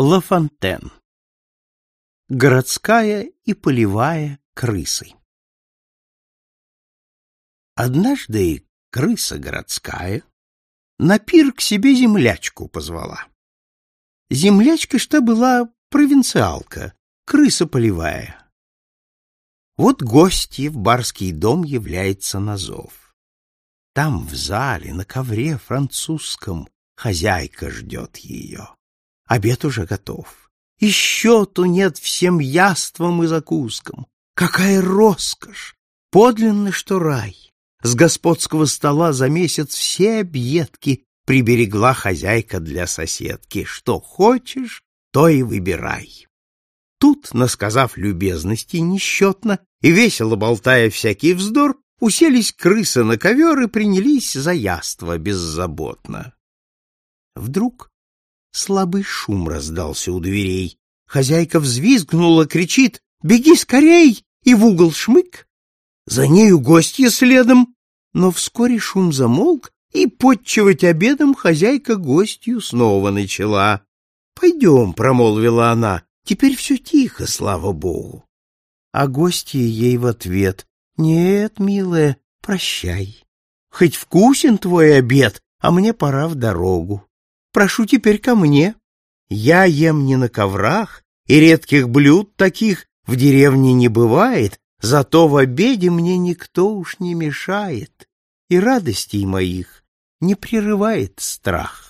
Лафонтен. Городская и полевая крысы. Однажды крыса городская на пир к себе землячку позвала. Землячка что была провинциалка, крыса полевая. Вот гостья в барский дом является на зов. Там в зале, на ковре французском, хозяйка ждет ее. Обед уже готов. И счету нет всем яствам и закускам. Какая роскошь! Подлинно, что рай. С господского стола за месяц все объедки приберегла хозяйка для соседки. Что хочешь, то и выбирай. Тут, насказав любезности несчетно и весело болтая всякий вздор, уселись крысы на ковер и принялись за яство беззаботно. Вдруг Слабый шум раздался у дверей. Хозяйка взвизгнула, кричит «Беги скорей!» и в угол шмык. За нею гостья следом, но вскоре шум замолк, и подчивать обедом хозяйка гостью снова начала. «Пойдем», — промолвила она, — «теперь все тихо, слава богу». А гостья ей в ответ «Нет, милая, прощай. Хоть вкусен твой обед, а мне пора в дорогу. Прошу теперь ко мне. Я ем не на коврах, и редких блюд таких в деревне не бывает, зато в обеде мне никто уж не мешает, и радостей моих не прерывает страх.